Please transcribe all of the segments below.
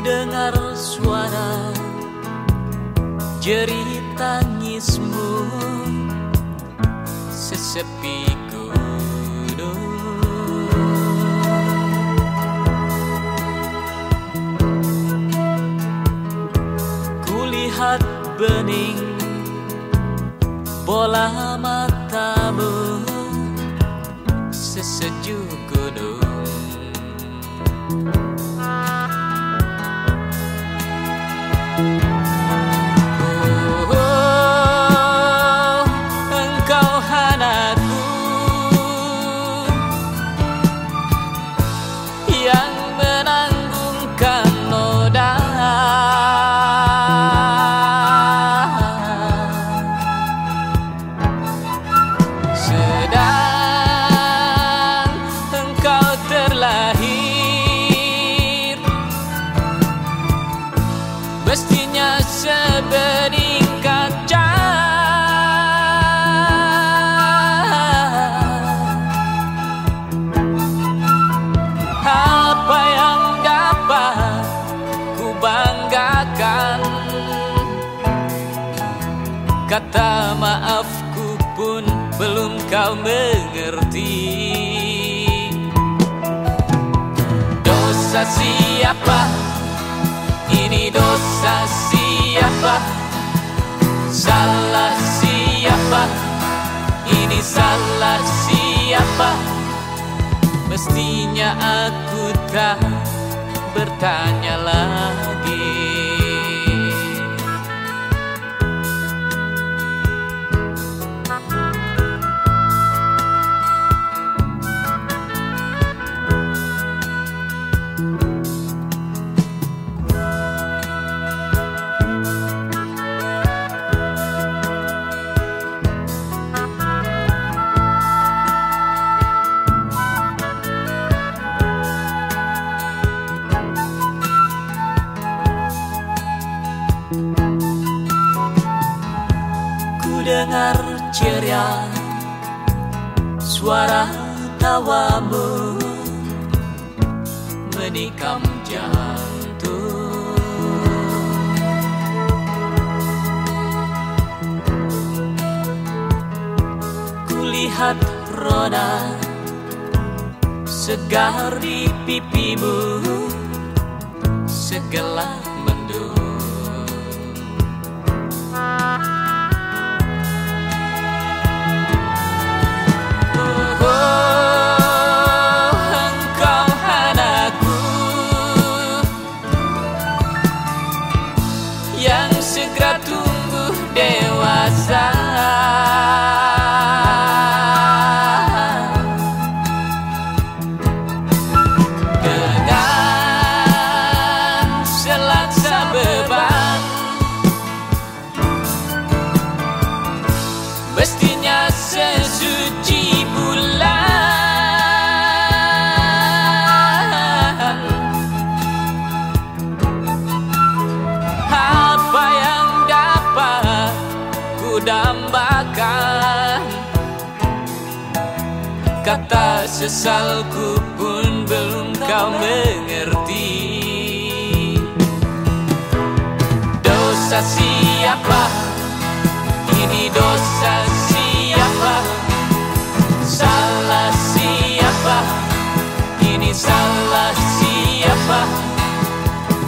dengar suara jerit tangismu. Sesepi gunung Kulihat bening bola matamu. Sesejuk gunung kata maafku pun belum kau mengerti. Dosa siapa? Ini dosa siapa? Salah siapa? Ini salah siapa? Mestinya aku tak bertanya lagi Ku dengar ceria Suara tawamu Menikam jantung. Kulihat roda Segar di pipimu Segelap ingrato dambakan. Kata sesalku pun belum kau mengerti. Dosa siapa? Ini dosa siapa? Salah siapa? Ini salah siapa?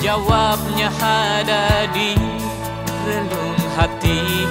Jawabnya ada di relung hati